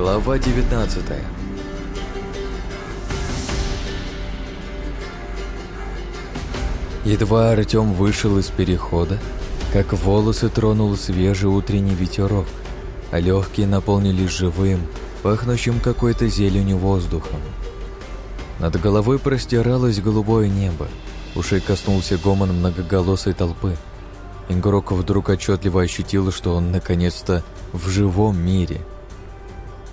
Глава 19 Едва Артем вышел из перехода, как волосы тронул свежий утренний ветерок, а легкие наполнились живым, пахнущим какой-то зеленью воздухом. Над головой простиралось голубое небо, ушей коснулся гомон многоголосой толпы. Игрок вдруг отчетливо ощутил, что он наконец-то в живом мире.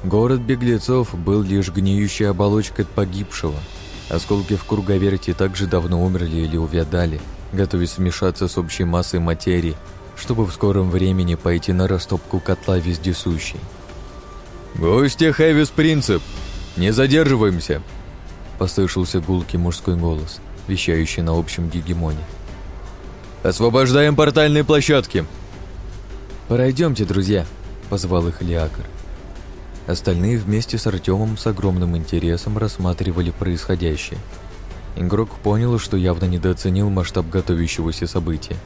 Город беглецов был лишь гниющей оболочкой погибшего. Осколки в круговерти также давно умерли или увядали, готовясь смешаться с общей массой материи, чтобы в скором времени пойти на растопку котла вездесущей. «Гости Хэвис Принцип! Не задерживаемся!» Послышался гулкий мужской голос, вещающий на общем гегемоне. «Освобождаем портальные площадки!» «Пройдемте, друзья!» — позвал их Лиакар. Остальные вместе с Артемом с огромным интересом рассматривали происходящее. Игрок понял, что явно недооценил масштаб готовящегося события.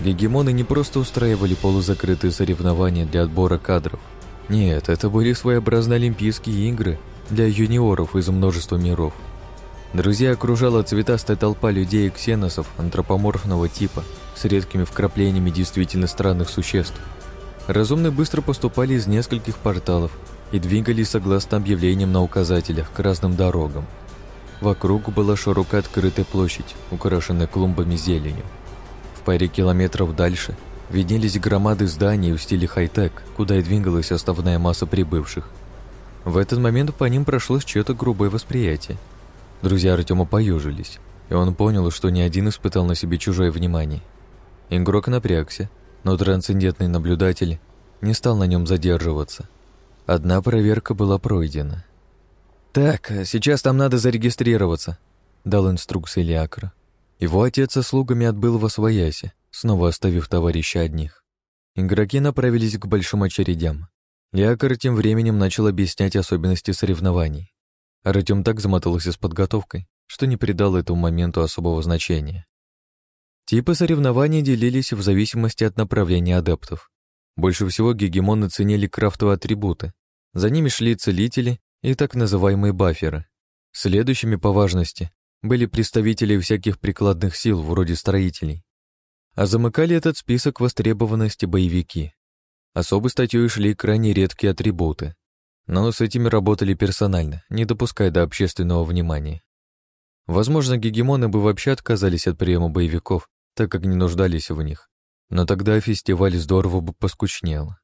Гегемоны не просто устраивали полузакрытые соревнования для отбора кадров. Нет, это были своеобразные Олимпийские игры для юниоров из множества миров. Друзья окружала цветастая толпа людей и ксеносов антропоморфного типа с редкими вкраплениями действительно странных существ. Разумные быстро поступали из нескольких порталов и двигались согласно объявлениям на указателях к разным дорогам. Вокруг была широкая открытая площадь, украшенная клумбами зеленью. В паре километров дальше виднелись громады зданий в стиле хай-тек, куда и двигалась основная масса прибывших. В этот момент по ним прошлось чье-то грубое восприятие. Друзья Артема поежились, и он понял, что ни один испытал на себе чужое внимание. Игрок напрягся, но трансцендентный наблюдатель не стал на нем задерживаться – Одна проверка была пройдена. «Так, сейчас там надо зарегистрироваться», — дал инструкции Лиакра. Его отец со слугами отбыл во свояси, снова оставив товарища одних. Игроки направились к большим очередям. Лиакар тем временем начал объяснять особенности соревнований. Артем так замотался с подготовкой, что не придал этому моменту особого значения. Типы соревнований делились в зависимости от направления адептов. Больше всего гегемоны ценили крафтовые атрибуты, за ними шли целители и так называемые баферы. Следующими по важности были представители всяких прикладных сил, вроде строителей. А замыкали этот список востребованности боевики. Особой статьей шли крайне редкие атрибуты. Но с этими работали персонально, не допуская до общественного внимания. Возможно, гегемоны бы вообще отказались от приема боевиков, так как не нуждались в них. Но тогда фестиваль здорово бы поскучнел.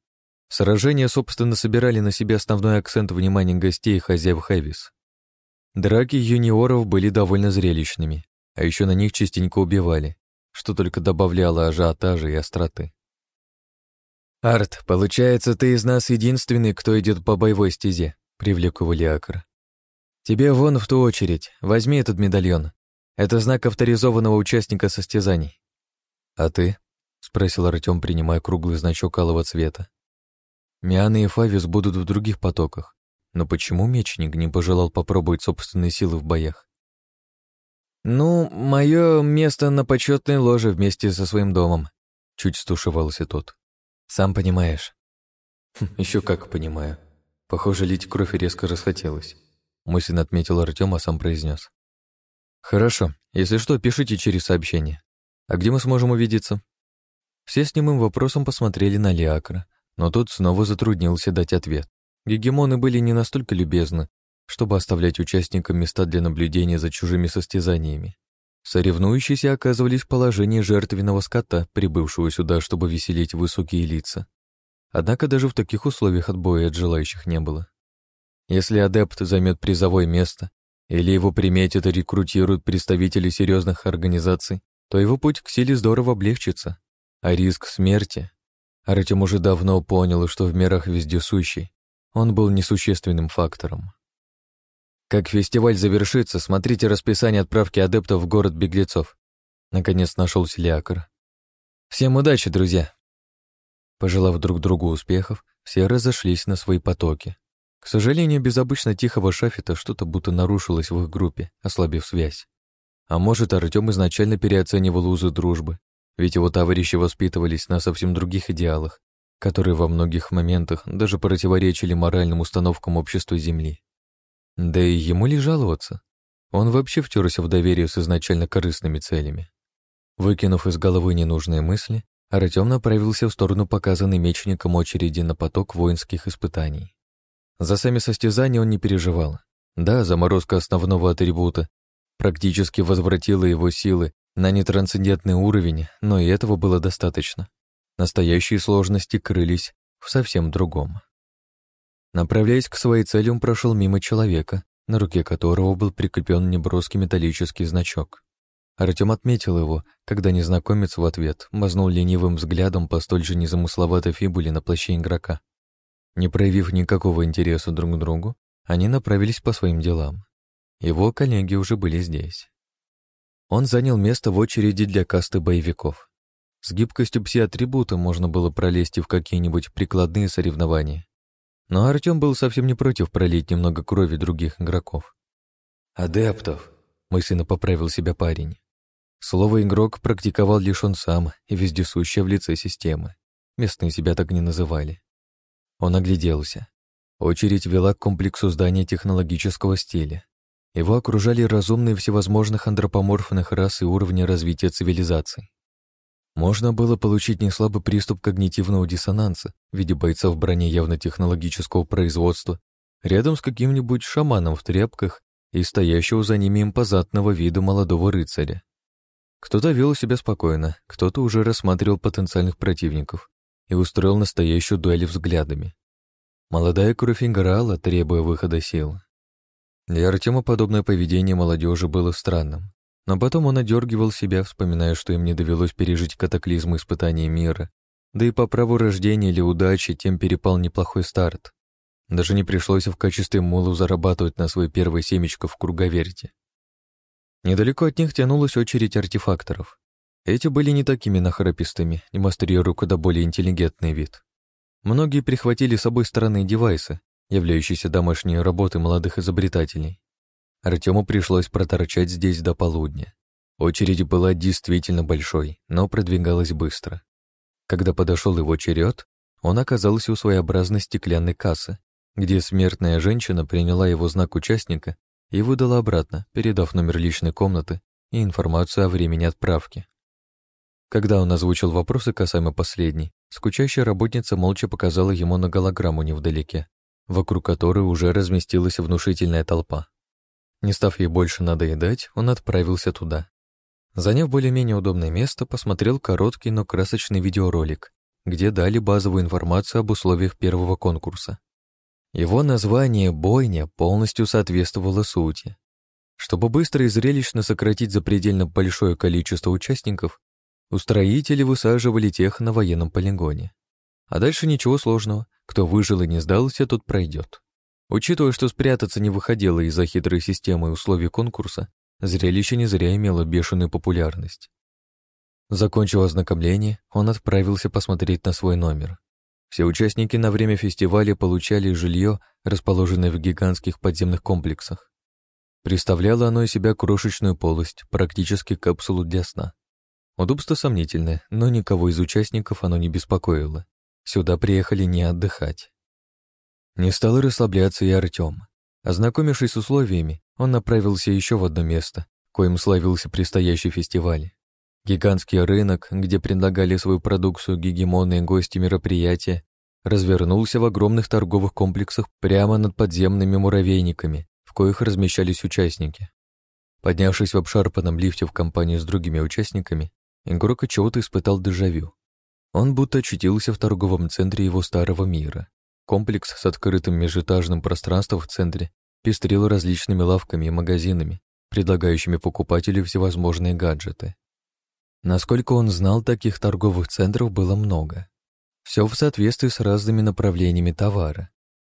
Сражения, собственно, собирали на себе основной акцент внимания гостей и хозяев Хэвис. Драки юниоров были довольно зрелищными, а еще на них частенько убивали, что только добавляло ажиотажа и остроты. «Арт, получается, ты из нас единственный, кто идет по боевой стезе», — привлек его Лиакр. «Тебе вон в ту очередь. Возьми этот медальон. Это знак авторизованного участника состязаний». «А ты?» — спросил Артем, принимая круглый значок алого цвета. Миана и Фавис будут в других потоках. Но почему мечник не пожелал попробовать собственные силы в боях? «Ну, мое место на почетной ложе вместе со своим домом», — чуть стушевался тот. «Сам понимаешь». Хм, Еще как понимаю. Похоже, лить кровь резко расхотелось. Мысленно отметил Артем, а сам произнес. «Хорошо. Если что, пишите через сообщение. А где мы сможем увидеться?» Все с немым вопросом посмотрели на Лиакра, но тот снова затруднился дать ответ. Гегемоны были не настолько любезны, чтобы оставлять участникам места для наблюдения за чужими состязаниями. Соревнующиеся оказывались в положении жертвенного скота, прибывшего сюда, чтобы веселить высокие лица. Однако даже в таких условиях отбоя от желающих не было. Если адепт займет призовое место, или его приметят и рекрутируют представители серьезных организаций, то его путь к силе здорово облегчится, а риск смерти Артем уже давно понял, что в мирах вездесущий он был несущественным фактором. Как фестиваль завершится, смотрите расписание отправки адептов в город беглецов. Наконец нашелся Лиакр. Всем удачи, друзья! Пожелав друг другу успехов, все разошлись на свои потоки. К сожалению, без обычно тихого шафета что-то будто нарушилось в их группе, ослабив связь. А может, Артем изначально переоценивал узы дружбы ведь его товарищи воспитывались на совсем других идеалах, которые во многих моментах даже противоречили моральным установкам общества Земли. Да и ему ли жаловаться? Он вообще втерся в доверие с изначально корыстными целями. Выкинув из головы ненужные мысли, Артем направился в сторону показанной мечником очереди на поток воинских испытаний. За сами состязания он не переживал. Да, заморозка основного атрибута практически возвратила его силы на нетрансцендентный уровень, но и этого было достаточно. Настоящие сложности крылись в совсем другом. Направляясь к своей цели, он прошел мимо человека, на руке которого был прикреплен неброский металлический значок. Артем отметил его, когда незнакомец в ответ мазнул ленивым взглядом по столь же незамысловатой фибуле на плаще игрока. Не проявив никакого интереса друг к другу, они направились по своим делам. Его коллеги уже были здесь. Он занял место в очереди для касты боевиков. С гибкостью пси-атрибута можно было пролезть и в какие-нибудь прикладные соревнования. Но Артем был совсем не против пролить немного крови других игроков. «Адептов», — мысленно поправил себя парень. Слово «игрок» практиковал лишь он сам и вездесущее в лице системы. Местные себя так не называли. Он огляделся. Очередь вела к комплексу здания технологического стиля. Его окружали разумные всевозможных антропоморфных рас и уровня развития цивилизаций. Можно было получить неслабый приступ когнитивного диссонанса в виде бойцов в броне явно технологического производства, рядом с каким-нибудь шаманом в тряпках и стоящего за ними импозантного вида молодого рыцаря. Кто-то вел себя спокойно, кто-то уже рассматривал потенциальных противников и устроил настоящую дуэль взглядами. Молодая кровь играла, требуя выхода сил. Для Артема подобное поведение молодежи было странным, но потом он одергивал себя, вспоминая, что им не довелось пережить катаклизм испытания мира, да и по праву рождения или удачи тем перепал неплохой старт. Даже не пришлось в качестве мулов зарабатывать на свой первый семечко в круговерте. Недалеко от них тянулась очередь артефакторов. Эти были не такими нахрапистыми, демонстрируя куда более интеллигентный вид. Многие прихватили с собой странные девайсы, являющиеся домашней работой молодых изобретателей. Артему пришлось проторчать здесь до полудня. Очередь была действительно большой, но продвигалась быстро. Когда подошел его черед, он оказался у своеобразной стеклянной кассы, где смертная женщина приняла его знак участника и выдала обратно, передав номер личной комнаты и информацию о времени отправки. Когда он озвучил вопросы касаемо последней, скучающая работница молча показала ему на голограмму невдалеке, вокруг которой уже разместилась внушительная толпа. Не став ей больше надоедать, он отправился туда. Заняв более-менее удобное место, посмотрел короткий, но красочный видеоролик, где дали базовую информацию об условиях первого конкурса. Его название «бойня» полностью соответствовало сути. Чтобы быстро и зрелищно сократить запредельно большое количество участников, устроители высаживали тех на военном полигоне. А дальше ничего сложного. Кто выжил и не сдался, тот пройдет. Учитывая, что спрятаться не выходило из-за хитрой системы и условий конкурса, зрелище не зря имело бешеную популярность. Закончив ознакомление, он отправился посмотреть на свой номер. Все участники на время фестиваля получали жилье, расположенное в гигантских подземных комплексах. Представляло оно из себя крошечную полость, практически капсулу для сна. Удобство сомнительное, но никого из участников оно не беспокоило. Сюда приехали не отдыхать. Не стал расслабляться и Артем. Ознакомившись с условиями, он направился еще в одно место, коим славился предстоящий фестиваль. Гигантский рынок, где предлагали свою продукцию гегемонные гости мероприятия, развернулся в огромных торговых комплексах прямо над подземными муравейниками, в коих размещались участники. Поднявшись в обшарпанном лифте в компании с другими участниками, игрок чего-то испытал дежавю. Он будто очутился в торговом центре его старого мира. Комплекс с открытым межэтажным пространством в центре пестрил различными лавками и магазинами, предлагающими покупателю всевозможные гаджеты. Насколько он знал, таких торговых центров было много. Все в соответствии с разными направлениями товара.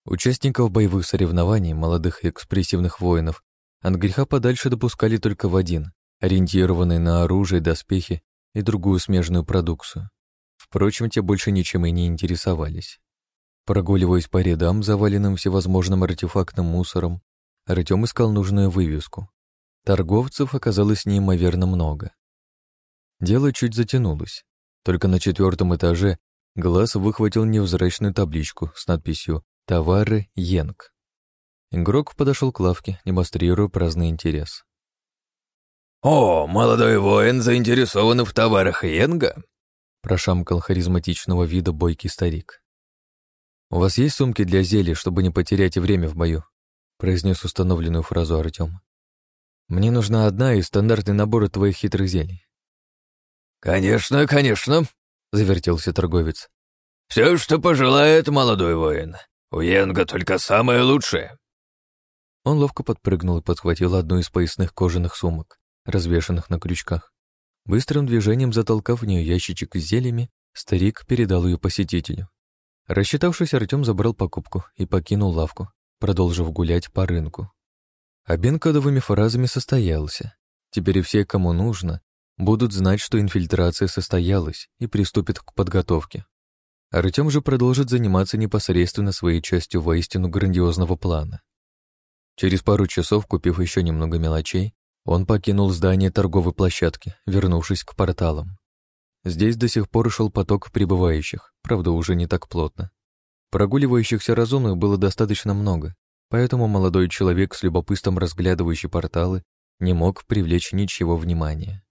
Участников боевых соревнований, молодых и экспрессивных воинов, от греха подальше допускали только в один, ориентированный на оружие, доспехи и другую смежную продукцию. Впрочем, те больше ничем и не интересовались. Прогуливаясь по рядам, заваленным всевозможным артефактным мусором, Артем искал нужную вывеску. Торговцев оказалось неимоверно много. Дело чуть затянулось. Только на четвертом этаже Глаз выхватил невзрачную табличку с надписью «Товары Йенг». Игрок подошел к лавке, демонстрируя праздный интерес. «О, молодой воин заинтересован в товарах Йенга?» Прошамкал харизматичного вида бойкий старик. «У вас есть сумки для зелий, чтобы не потерять время в бою?» произнес установленную фразу Артем. «Мне нужна одна и стандартный набор твоих хитрых зелий». «Конечно, конечно», — завертелся торговец. «Все, что пожелает молодой воин. У Йенга только самое лучшее». Он ловко подпрыгнул и подхватил одну из поясных кожаных сумок, развешанных на крючках. Быстрым движением затолкав в нее ящичек с зельями, старик передал ее посетителю. Рассчитавшись, Артем забрал покупку и покинул лавку, продолжив гулять по рынку. Обмен кодовыми фразами состоялся. Теперь все, кому нужно, будут знать, что инфильтрация состоялась и приступит к подготовке. Артем же продолжит заниматься непосредственно своей частью воистину грандиозного плана. Через пару часов, купив еще немного мелочей, он покинул здание торговой площадки, вернувшись к порталам. Здесь до сих пор шел поток прибывающих, правда, уже не так плотно. Прогуливающихся разумных было достаточно много, поэтому молодой человек с любопытством разглядывающий порталы не мог привлечь ничего внимания.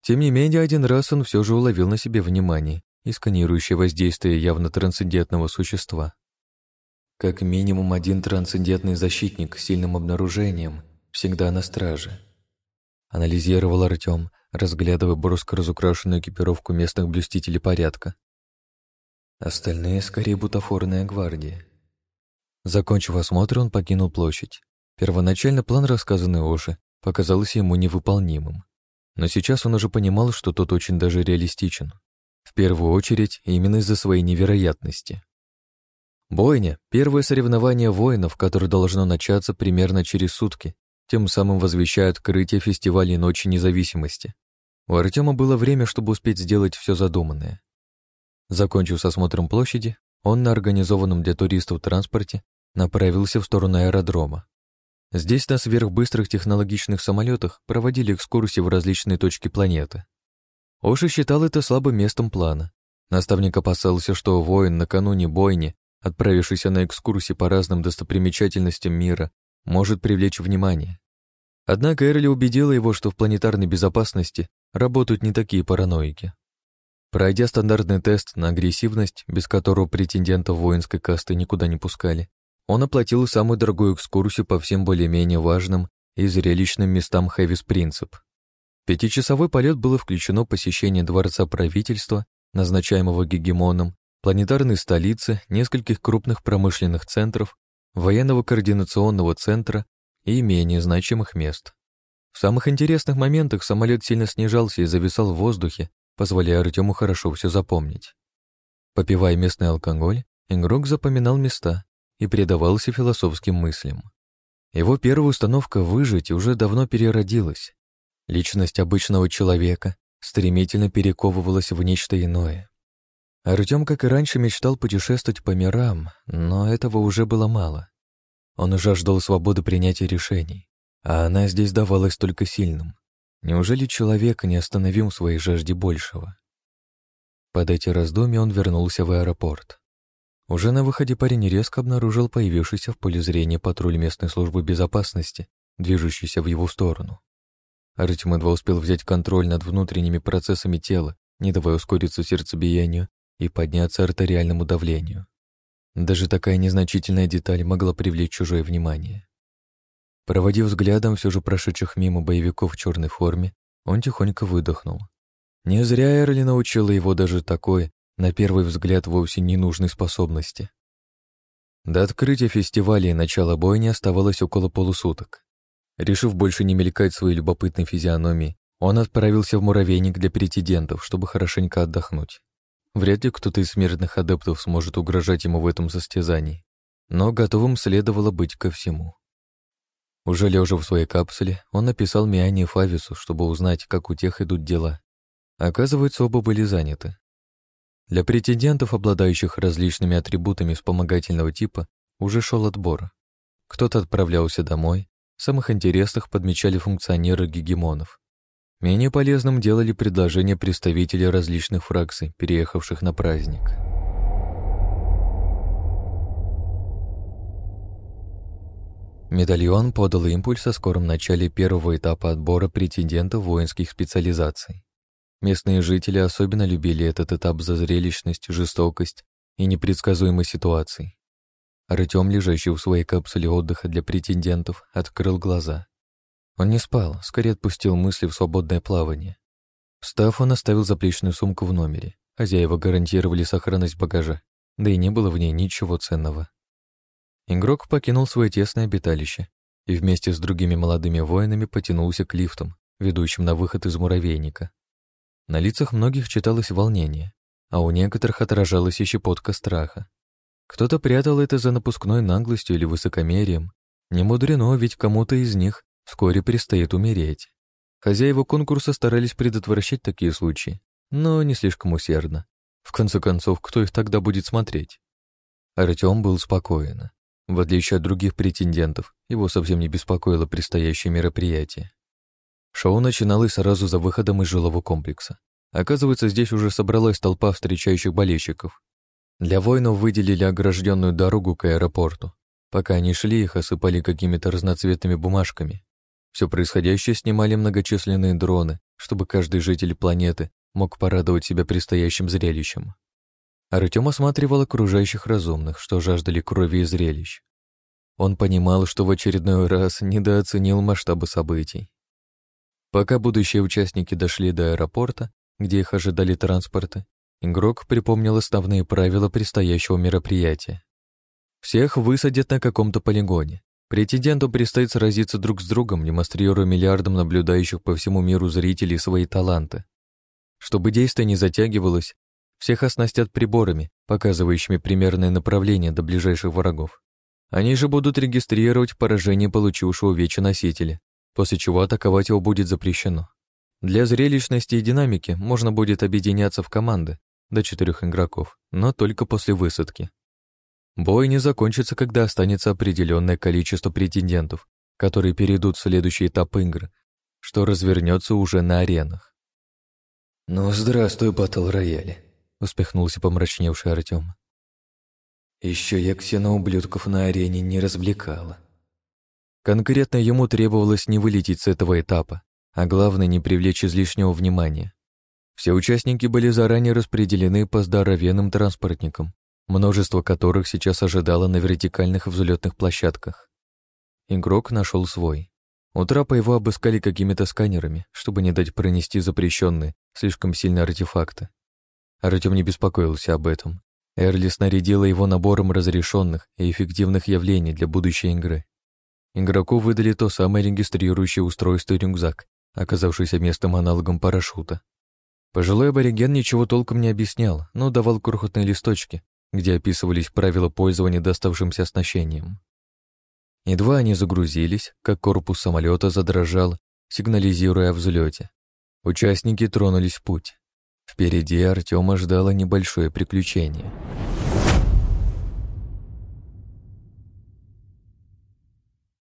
Тем не менее, один раз он все же уловил на себе внимание и сканирующее воздействие явно трансцендентного существа. Как минимум один трансцендентный защитник с сильным обнаружением всегда на страже. Анализировал Артем, разглядывая броско разукрашенную экипировку местных блюстителей порядка. Остальные скорее бутафорная гвардия. Закончив осмотр, он покинул площадь. Первоначально план, рассказанный Оши, показался ему невыполнимым. Но сейчас он уже понимал, что тот очень даже реалистичен. В первую очередь, именно из-за своей невероятности. Бойня — первое соревнование воинов, которое должно начаться примерно через сутки, тем самым возвещая открытие фестиваля Ночи Независимости. У Артема было время, чтобы успеть сделать все задуманное. Закончив с осмотром площади, он на организованном для туристов транспорте направился в сторону аэродрома. Здесь на сверхбыстрых технологичных самолетах проводили экскурсии в различные точки планеты. Оши считал это слабым местом плана. Наставник опасался, что воин накануне бойни, отправившийся на экскурсии по разным достопримечательностям мира, может привлечь внимание. Однако Эрли убедила его, что в планетарной безопасности работают не такие параноики. Пройдя стандартный тест на агрессивность, без которого претендентов воинской касты никуда не пускали, он оплатил самую дорогую экскурсию по всем более-менее важным и зрелищным местам Хэвис Принцип. Пятичасовой полет было включено посещение дворца правительства, назначаемого гегемоном, планетарной столицы, нескольких крупных промышленных центров, военного координационного центра и менее значимых мест. В самых интересных моментах самолет сильно снижался и зависал в воздухе, позволяя Артему хорошо все запомнить. Попивая местный алкоголь, игрок запоминал места, и предавался философским мыслям. Его первая установка «выжить» уже давно переродилась. Личность обычного человека стремительно перековывалась в нечто иное. Артем, как и раньше, мечтал путешествовать по мирам, но этого уже было мало. Он жаждал свободы принятия решений, а она здесь давалась только сильным. Неужели человек не остановил в своей жажде большего? Под эти раздумья он вернулся в аэропорт. Уже на выходе парень резко обнаружил появившийся в поле зрения патруль местной службы безопасности, движущийся в его сторону. Артем едва успел взять контроль над внутренними процессами тела, не давая ускориться сердцебиению и подняться артериальному давлению. Даже такая незначительная деталь могла привлечь чужое внимание. Проводив взглядом все же прошедших мимо боевиков в черной форме, он тихонько выдохнул. Не зря Эрли научила его даже такой, на первый взгляд вовсе ненужной способности. До открытия фестиваля и начала бойни оставалось около полусуток. Решив больше не мелькать своей любопытной физиономией, он отправился в муравейник для претендентов, чтобы хорошенько отдохнуть. Вряд ли кто-то из смертных адептов сможет угрожать ему в этом состязании, но готовым следовало быть ко всему. Уже лежа в своей капсуле, он написал Миане и Фавису, чтобы узнать, как у тех идут дела. Оказывается, оба были заняты. Для претендентов, обладающих различными атрибутами вспомогательного типа, уже шел отбор. Кто-то отправлялся домой, самых интересных подмечали функционеры гегемонов. Менее полезным делали предложения представителей различных фракций, переехавших на праздник. Медальон подал импульс о скором начале первого этапа отбора претендентов воинских специализаций. Местные жители особенно любили этот этап за зрелищность, жестокость и непредсказуемой ситуации. Артем, лежащий в своей капсуле отдыха для претендентов, открыл глаза. Он не спал, скорее отпустил мысли в свободное плавание. Встав, он оставил заплечную сумку в номере. Хозяева гарантировали сохранность багажа, да и не было в ней ничего ценного. Игрок покинул свое тесное обиталище и вместе с другими молодыми воинами потянулся к лифтам, ведущим на выход из муравейника. На лицах многих читалось волнение, а у некоторых отражалась и щепотка страха. Кто-то прятал это за напускной наглостью или высокомерием. Не мудрено, ведь кому-то из них вскоре предстоит умереть. Хозяева конкурса старались предотвращать такие случаи, но не слишком усердно. В конце концов, кто их тогда будет смотреть? Артем был спокоен. В отличие от других претендентов, его совсем не беспокоило предстоящее мероприятие. Шоу начиналось сразу за выходом из жилого комплекса. Оказывается, здесь уже собралась толпа встречающих болельщиков. Для воинов выделили огражденную дорогу к аэропорту. Пока они шли, их осыпали какими-то разноцветными бумажками. Все происходящее снимали многочисленные дроны, чтобы каждый житель планеты мог порадовать себя предстоящим зрелищем. Артем осматривал окружающих разумных, что жаждали крови и зрелищ. Он понимал, что в очередной раз недооценил масштабы событий. Пока будущие участники дошли до аэропорта, где их ожидали транспорты, игрок припомнил основные правила предстоящего мероприятия. Всех высадят на каком-то полигоне. Претенденту предстоит сразиться друг с другом, демонстрируя миллиардам наблюдающих по всему миру зрителей свои таланты. Чтобы действие не затягивалось, всех оснастят приборами, показывающими примерное направление до ближайших врагов. Они же будут регистрировать поражение получившего веча носителя, после чего атаковать его будет запрещено. Для зрелищности и динамики можно будет объединяться в команды до четырех игроков, но только после высадки. Бой не закончится, когда останется определенное количество претендентов, которые перейдут в следующий этап игры, что развернется уже на аренах. «Ну, здравствуй, батл рояль успехнулся помрачневший Артем. Еще я ксеноублюдков на арене не развлекала. Конкретно ему требовалось не вылететь с этого этапа, а главное не привлечь излишнего внимания. Все участники были заранее распределены по здоровенным транспортникам, множество которых сейчас ожидало на вертикальных взлетных площадках. Игрок нашел свой. У трапа его обыскали какими-то сканерами, чтобы не дать пронести запрещенные, слишком сильные артефакты. Артем не беспокоился об этом. Эрли снарядила его набором разрешенных и эффективных явлений для будущей игры. Игроку выдали то самое регистрирующее устройство рюкзак, оказавшееся местом аналогом парашюта. Пожилой абориген ничего толком не объяснял, но давал крохотные листочки, где описывались правила пользования доставшимся оснащением. Едва они загрузились, как корпус самолета задрожал, сигнализируя о взлете. Участники тронулись в путь. Впереди Артема ждало небольшое приключение —